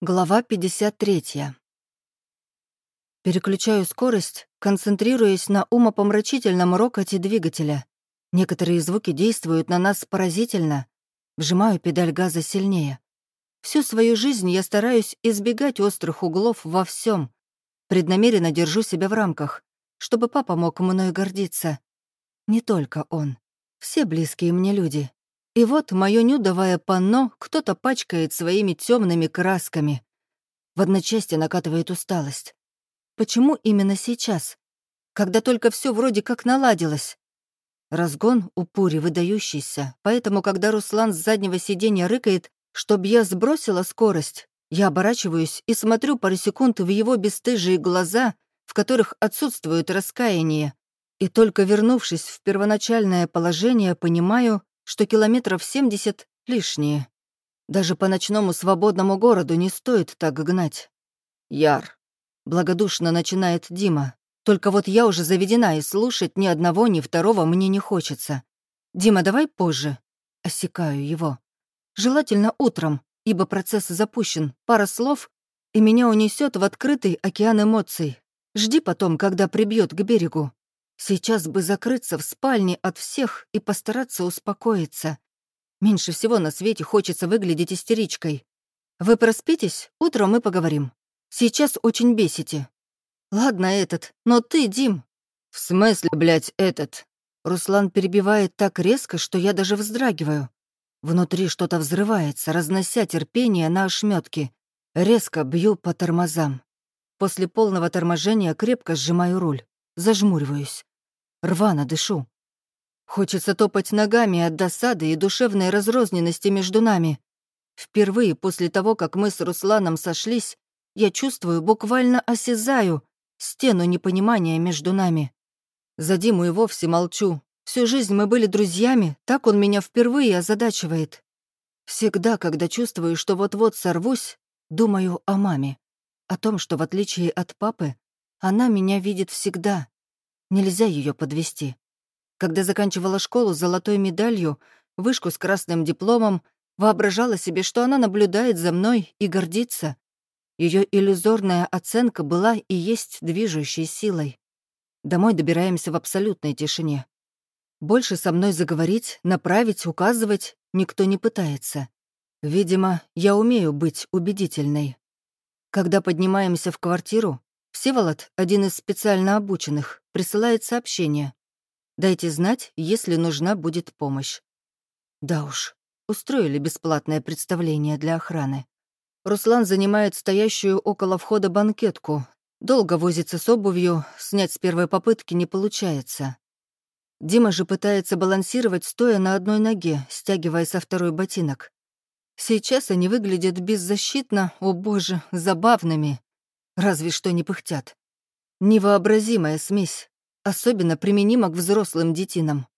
Глава 53. Переключаю скорость, концентрируясь на умопомрачительном рокоте двигателя. Некоторые звуки действуют на нас поразительно. Вжимаю педаль газа сильнее. Всю свою жизнь я стараюсь избегать острых углов во всем. Преднамеренно держу себя в рамках, чтобы папа мог мной гордиться. Не только он. Все близкие мне люди. И вот мое нюдовое панно кто-то пачкает своими темными красками. В одночасье накатывает усталость. Почему именно сейчас? Когда только все вроде как наладилось. Разгон у Пури выдающийся, поэтому, когда Руслан с заднего сиденья рыкает, чтоб я сбросила скорость, я оборачиваюсь и смотрю пару секунд в его бесстыжие глаза, в которых отсутствует раскаяние. И только вернувшись в первоначальное положение, понимаю, что километров 70 лишние. Даже по ночному свободному городу не стоит так гнать. Яр. Благодушно начинает Дима. Только вот я уже заведена, и слушать ни одного, ни второго мне не хочется. Дима, давай позже. Осекаю его. Желательно утром, ибо процесс запущен. Пара слов, и меня унесет в открытый океан эмоций. Жди потом, когда прибьет к берегу. Сейчас бы закрыться в спальне от всех и постараться успокоиться. Меньше всего на свете хочется выглядеть истеричкой. Вы проспитесь? Утром мы поговорим. Сейчас очень бесите. Ладно этот, но ты, Дим. В смысле, блядь, этот? Руслан перебивает так резко, что я даже вздрагиваю. Внутри что-то взрывается, разнося терпение на ошметки. Резко бью по тормозам. После полного торможения крепко сжимаю руль. Зажмуриваюсь. Рвано дышу. Хочется топать ногами от досады и душевной разрозненности между нами. Впервые после того, как мы с Русланом сошлись, я чувствую, буквально осязаю стену непонимания между нами. За Диму и вовсе молчу. Всю жизнь мы были друзьями, так он меня впервые озадачивает. Всегда, когда чувствую, что вот-вот сорвусь, думаю о маме. О том, что, в отличие от папы, она меня видит всегда. Нельзя ее подвести. Когда заканчивала школу с золотой медалью, вышку с красным дипломом, воображала себе, что она наблюдает за мной и гордится. Ее иллюзорная оценка была и есть движущей силой. Домой добираемся в абсолютной тишине. Больше со мной заговорить, направить, указывать никто не пытается. Видимо, я умею быть убедительной. Когда поднимаемся в квартиру, Всеволод, один из специально обученных, присылает сообщение. «Дайте знать, если нужна будет помощь». Да уж, устроили бесплатное представление для охраны. Руслан занимает стоящую около входа банкетку. Долго возится с обувью, снять с первой попытки не получается. Дима же пытается балансировать, стоя на одной ноге, стягивая со второй ботинок. Сейчас они выглядят беззащитно, о боже, забавными. Разве что не пыхтят. Невообразимая смесь, особенно применима к взрослым детинам.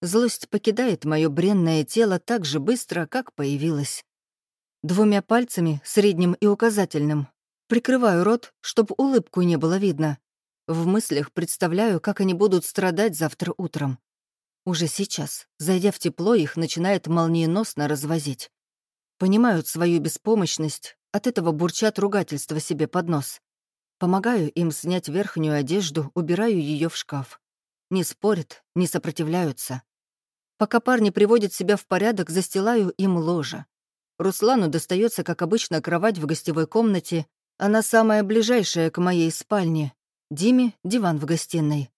Злость покидает мое бренное тело так же быстро, как появилась. Двумя пальцами, средним и указательным, прикрываю рот, чтобы улыбку не было видно. В мыслях представляю, как они будут страдать завтра утром. Уже сейчас, зайдя в тепло, их начинает молниеносно развозить. Понимают свою беспомощность, от этого бурчат ругательства себе под нос. Помогаю им снять верхнюю одежду, убираю ее в шкаф. Не спорят, не сопротивляются. Пока парни приводят себя в порядок, застилаю им ложе. Руслану достается, как обычно, кровать в гостевой комнате, она самая ближайшая к моей спальне. Диме — диван в гостиной.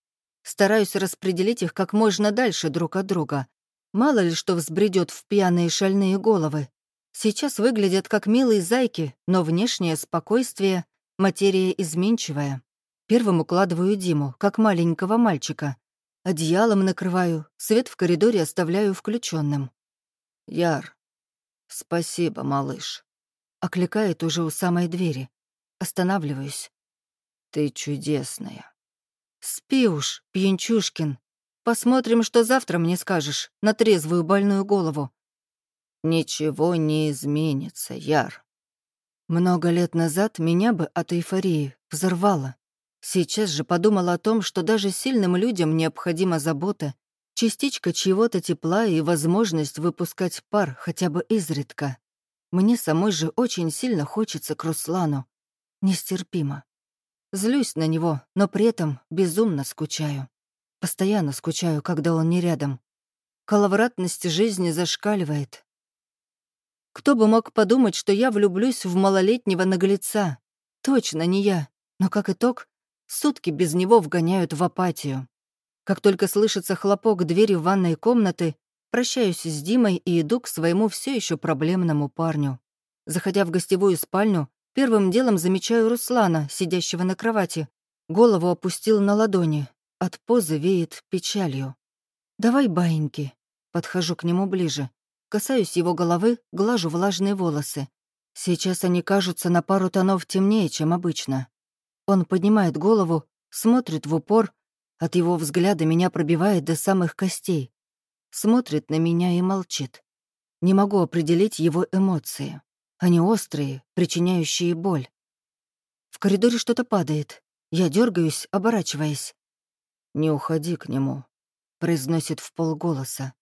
Стараюсь распределить их как можно дальше друг от друга. Мало ли что взбредет в пьяные шальные головы. Сейчас выглядят как милые зайки, но внешнее спокойствие Материя изменчивая. Первым укладываю Диму, как маленького мальчика. Одеялом накрываю, свет в коридоре оставляю включенным. «Яр, спасибо, малыш», — окликает уже у самой двери. Останавливаюсь. «Ты чудесная». «Спи уж, пьянчушкин. Посмотрим, что завтра мне скажешь, на трезвую больную голову». «Ничего не изменится, Яр», много лет назад меня бы от эйфории взорвало. Сейчас же подумала о том, что даже сильным людям необходима забота, частичка чего-то тепла и возможность выпускать пар хотя бы изредка. Мне самой же очень сильно хочется к Руслану. Нестерпимо. Злюсь на него, но при этом безумно скучаю. Постоянно скучаю, когда он не рядом. Коловратность жизни зашкаливает. Кто бы мог подумать, что я влюблюсь в малолетнего наглеца? Точно не я. Но как итог, сутки без него вгоняют в апатию. Как только слышится хлопок двери в ванной комнаты, прощаюсь с Димой и иду к своему все еще проблемному парню. Заходя в гостевую спальню, первым делом замечаю Руслана, сидящего на кровати. Голову опустил на ладони. От позы веет печалью. «Давай, баиньки». Подхожу к нему ближе. Касаюсь его головы, глажу влажные волосы. Сейчас они кажутся на пару тонов темнее, чем обычно. Он поднимает голову, смотрит в упор. От его взгляда меня пробивает до самых костей. Смотрит на меня и молчит. Не могу определить его эмоции. Они острые, причиняющие боль. В коридоре что-то падает. Я дергаюсь, оборачиваясь. «Не уходи к нему», — произносит в полголоса.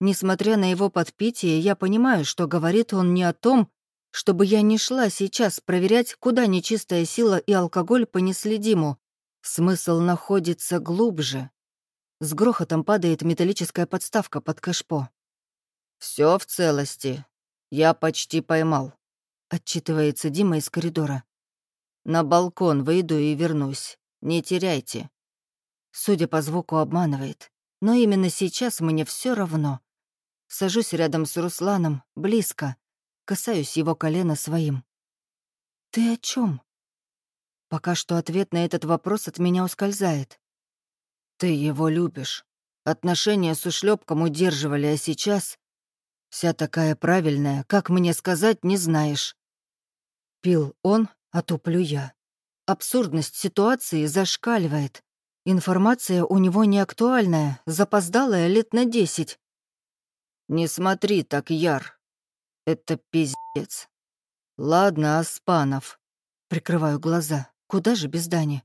Несмотря на его подпитие, я понимаю, что говорит он не о том, чтобы я не шла сейчас проверять, куда нечистая сила и алкоголь понесли Диму. Смысл находится глубже. С грохотом падает металлическая подставка под кашпо. Все в целости. Я почти поймал», — отчитывается Дима из коридора. «На балкон выйду и вернусь. Не теряйте». Судя по звуку, обманывает. Но именно сейчас мне все равно. Сажусь рядом с Русланом, близко. Касаюсь его колена своим. «Ты о чем? Пока что ответ на этот вопрос от меня ускользает. «Ты его любишь. Отношения с ушлепком удерживали, а сейчас... Вся такая правильная, как мне сказать, не знаешь». Пил он, а туплю я. Абсурдность ситуации зашкаливает. Информация у него не актуальная, запоздалая лет на десять. «Не смотри так, Яр. Это пиздец. Ладно, Аспанов». Прикрываю глаза. Куда же без Дани?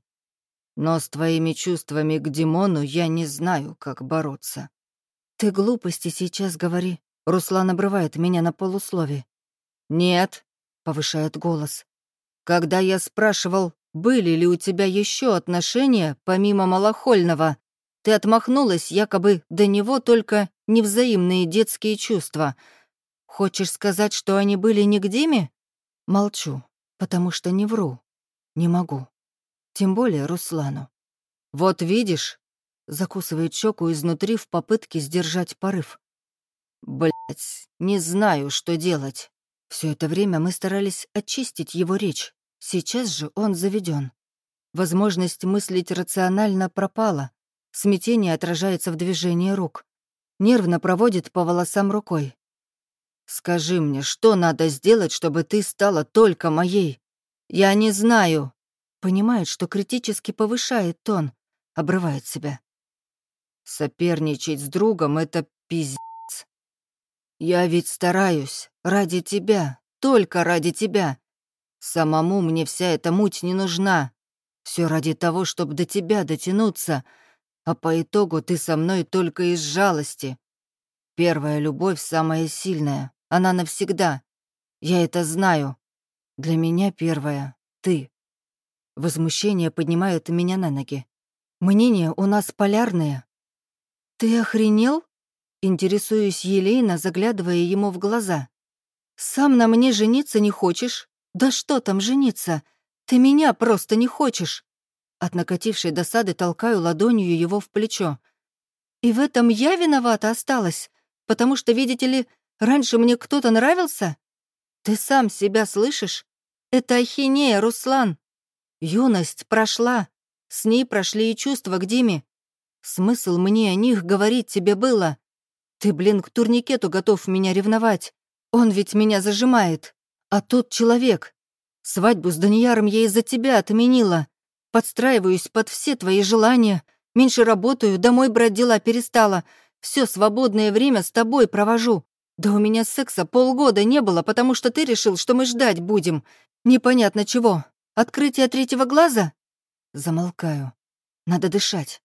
Но с твоими чувствами к Димону я не знаю, как бороться. Ты глупости сейчас говори. Руслан обрывает меня на полуслове. «Нет», — повышает голос. «Когда я спрашивал, были ли у тебя еще отношения, помимо малохольного? Ты отмахнулась, якобы до него только невзаимные детские чувства. Хочешь сказать, что они были не? Молчу, потому что не вру. Не могу. Тем более Руслану. Вот видишь, закусывает щеку изнутри в попытке сдержать порыв. Блять, не знаю, что делать. Все это время мы старались очистить его речь, Сейчас же он заведен. Возможность мыслить рационально пропала. Смятение отражается в движении рук. Нервно проводит по волосам рукой. «Скажи мне, что надо сделать, чтобы ты стала только моей?» «Я не знаю». Понимает, что критически повышает тон, обрывает себя. «Соперничать с другом — это пиздец. Я ведь стараюсь. Ради тебя. Только ради тебя. Самому мне вся эта муть не нужна. Все ради того, чтобы до тебя дотянуться, а по итогу ты со мной только из жалости. Первая любовь самая сильная, она навсегда. Я это знаю. Для меня первая — ты. Возмущение поднимает меня на ноги. Мнения у нас полярные. Ты охренел? Интересуюсь Елейна, заглядывая ему в глаза. «Сам на мне жениться не хочешь? «Да что там жениться? Ты меня просто не хочешь!» От накатившей досады толкаю ладонью его в плечо. «И в этом я виновата осталась, потому что, видите ли, раньше мне кто-то нравился? Ты сам себя слышишь? Это ахинея, Руслан. Юность прошла, с ней прошли и чувства к Диме. Смысл мне о них говорить тебе было. Ты, блин, к турникету готов меня ревновать. Он ведь меня зажимает. А тот человек. Свадьбу с Данияром я из-за тебя отменила. Подстраиваюсь под все твои желания. Меньше работаю, домой брать дела перестала. Все свободное время с тобой провожу. Да у меня секса полгода не было, потому что ты решил, что мы ждать будем. Непонятно чего. Открытие третьего глаза? Замолкаю. Надо дышать.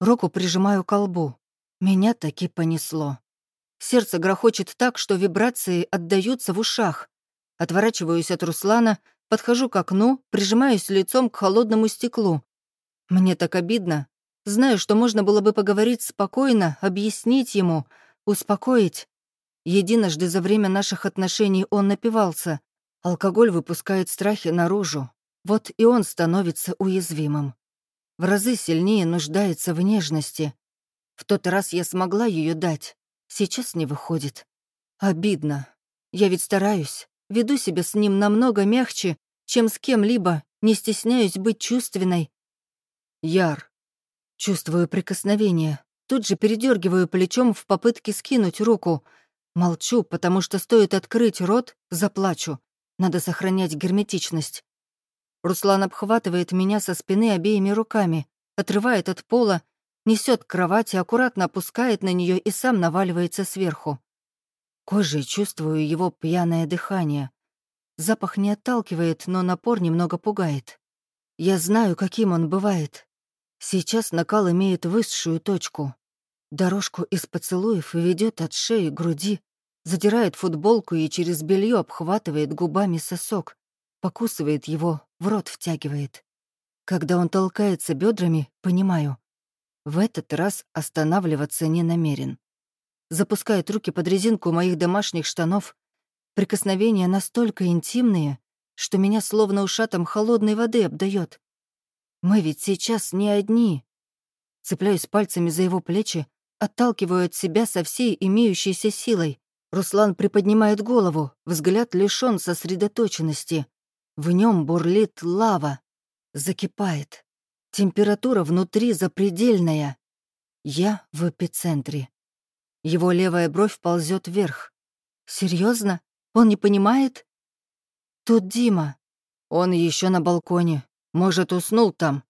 Руку прижимаю к колбу. Меня таки понесло. Сердце грохочет так, что вибрации отдаются в ушах. Отворачиваюсь от Руслана, подхожу к окну, прижимаюсь лицом к холодному стеклу. Мне так обидно. Знаю, что можно было бы поговорить спокойно, объяснить ему, успокоить. Единожды за время наших отношений он напивался. Алкоголь выпускает страхи наружу. Вот и он становится уязвимым. В разы сильнее нуждается в нежности. В тот раз я смогла ее дать. Сейчас не выходит. Обидно. Я ведь стараюсь. Веду себя с ним намного мягче, чем с кем-либо, не стесняюсь быть чувственной. Яр. Чувствую прикосновение. Тут же передергиваю плечом в попытке скинуть руку. Молчу, потому что стоит открыть рот, заплачу. Надо сохранять герметичность. Руслан обхватывает меня со спины обеими руками, отрывает от пола, несет к кровати, аккуратно опускает на нее и сам наваливается сверху. Кожей чувствую его пьяное дыхание. Запах не отталкивает, но напор немного пугает. Я знаю, каким он бывает. Сейчас накал имеет высшую точку. Дорожку из поцелуев ведет от шеи к груди, задирает футболку и через белье обхватывает губами сосок, покусывает его, в рот втягивает. Когда он толкается бедрами, понимаю, в этот раз останавливаться не намерен. Запускает руки под резинку моих домашних штанов. Прикосновения настолько интимные, что меня словно ушатом холодной воды обдает. Мы ведь сейчас не одни. Цепляюсь пальцами за его плечи, отталкиваю от себя со всей имеющейся силой. Руслан приподнимает голову, взгляд лишён сосредоточенности. В нем бурлит лава, закипает. Температура внутри запредельная. Я в эпицентре. Его левая бровь ползет вверх. Серьезно? Он не понимает? Тут Дима. Он еще на балконе. Может, уснул там,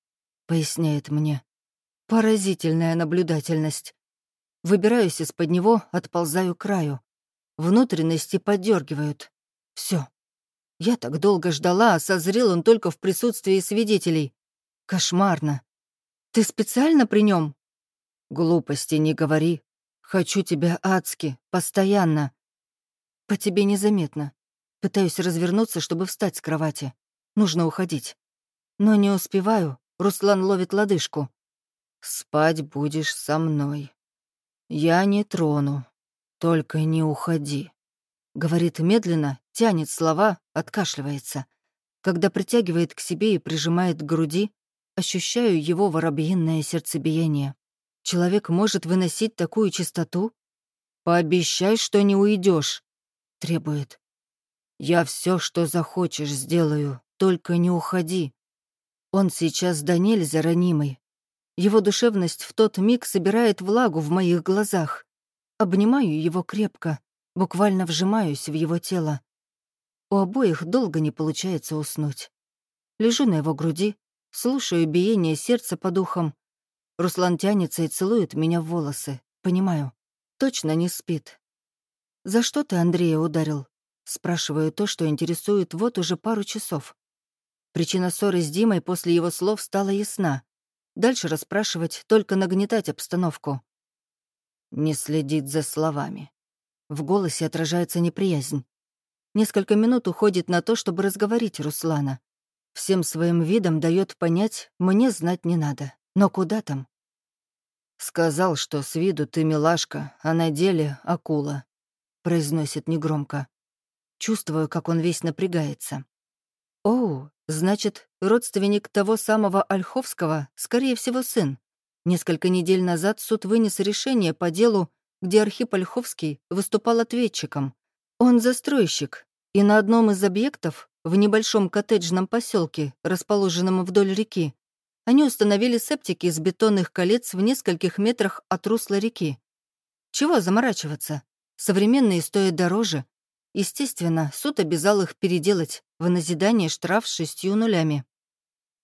поясняет мне. Поразительная наблюдательность. Выбираюсь из-под него, отползаю к краю. Внутренности подергивают. Все, я так долго ждала, а созрел он только в присутствии свидетелей. Кошмарно. Ты специально при нем? Глупости не говори. Хочу тебя адски, постоянно. По тебе незаметно. Пытаюсь развернуться, чтобы встать с кровати. Нужно уходить. Но не успеваю. Руслан ловит лодыжку. «Спать будешь со мной. Я не трону. Только не уходи». Говорит медленно, тянет слова, откашливается. Когда притягивает к себе и прижимает к груди, ощущаю его воробьиное сердцебиение. Человек может выносить такую чистоту? «Пообещай, что не уйдешь, требует. «Я все, что захочешь, сделаю, только не уходи». Он сейчас до нельзя ранимый. Его душевность в тот миг собирает влагу в моих глазах. Обнимаю его крепко, буквально вжимаюсь в его тело. У обоих долго не получается уснуть. Лежу на его груди, слушаю биение сердца по духам. Руслан тянется и целует меня в волосы. Понимаю, точно не спит. «За что ты Андрея ударил?» Спрашиваю то, что интересует вот уже пару часов. Причина ссоры с Димой после его слов стала ясна. Дальше расспрашивать, только нагнетать обстановку. Не следит за словами. В голосе отражается неприязнь. Несколько минут уходит на то, чтобы разговорить Руслана. Всем своим видом дает понять, мне знать не надо. Но куда там? «Сказал, что с виду ты милашка, а на деле акула», — произносит негромко. Чувствую, как он весь напрягается. «Оу, значит, родственник того самого Ольховского, скорее всего, сын. Несколько недель назад суд вынес решение по делу, где Архип Ольховский выступал ответчиком. Он застройщик, и на одном из объектов, в небольшом коттеджном поселке, расположенном вдоль реки, они установили септики из бетонных колец в нескольких метрах от русла реки. Чего заморачиваться? Современные стоят дороже. Естественно, суд обязал их переделать, в назидание штраф с шестью нулями.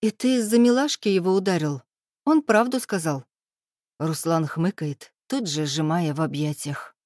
«И ты из-за милашки его ударил?» Он правду сказал. Руслан хмыкает, тут же сжимая в объятиях.